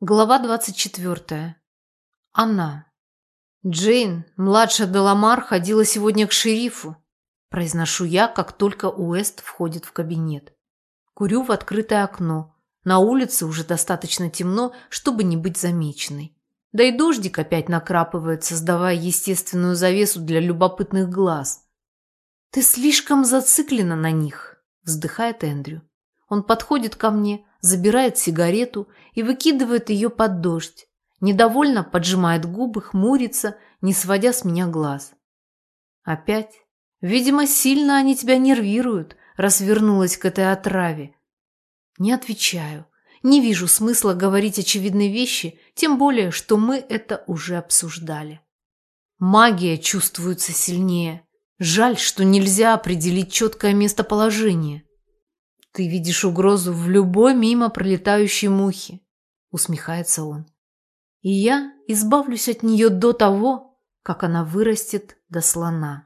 Глава 24. Она. Джейн, младшая Деламар, ходила сегодня к шерифу. Произношу я, как только Уэст входит в кабинет. Курю в открытое окно. На улице уже достаточно темно, чтобы не быть замеченной. Да и дождик опять накрапывает, создавая естественную завесу для любопытных глаз. «Ты слишком зациклена на них», – вздыхает Эндрю. Он подходит ко мне, забирает сигарету и выкидывает ее под дождь. Недовольно поджимает губы, хмурится, не сводя с меня глаз. Опять? Видимо, сильно они тебя нервируют, раз вернулась к этой отраве. Не отвечаю. Не вижу смысла говорить очевидные вещи, тем более, что мы это уже обсуждали. Магия чувствуется сильнее. Жаль, что нельзя определить четкое местоположение. Ты видишь угрозу в любой мимо пролетающей мухе, усмехается он. И я избавлюсь от нее до того, как она вырастет до слона.